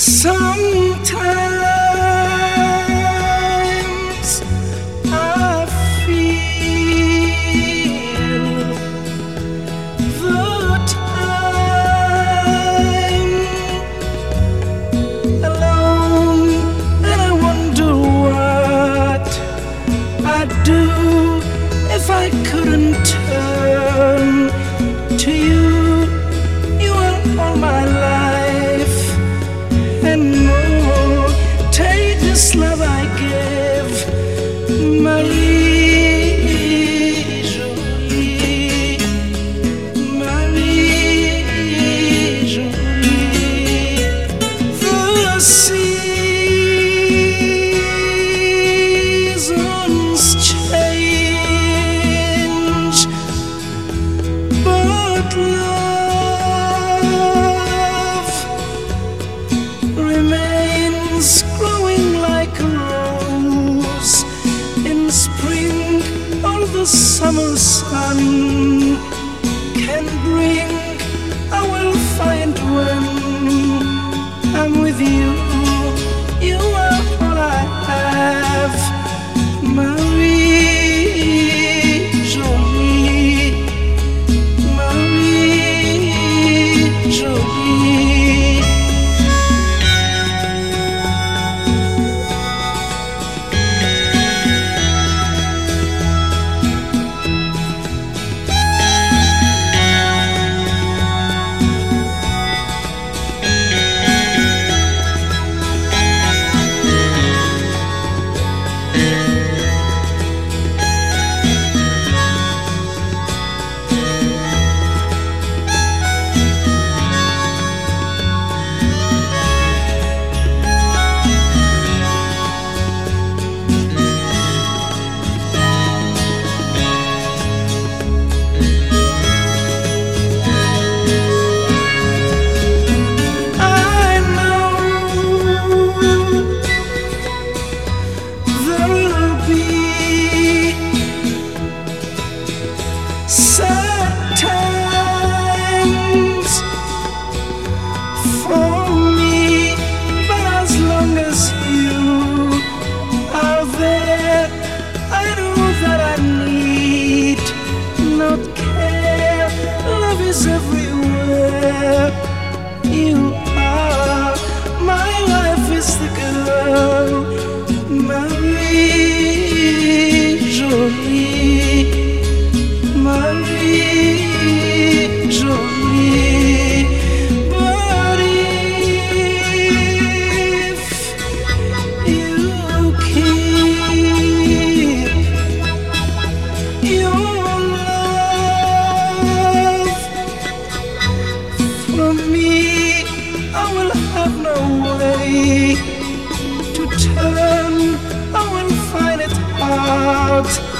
Some summer sun can bring, I will find when I'm with you. to turn our infinite heart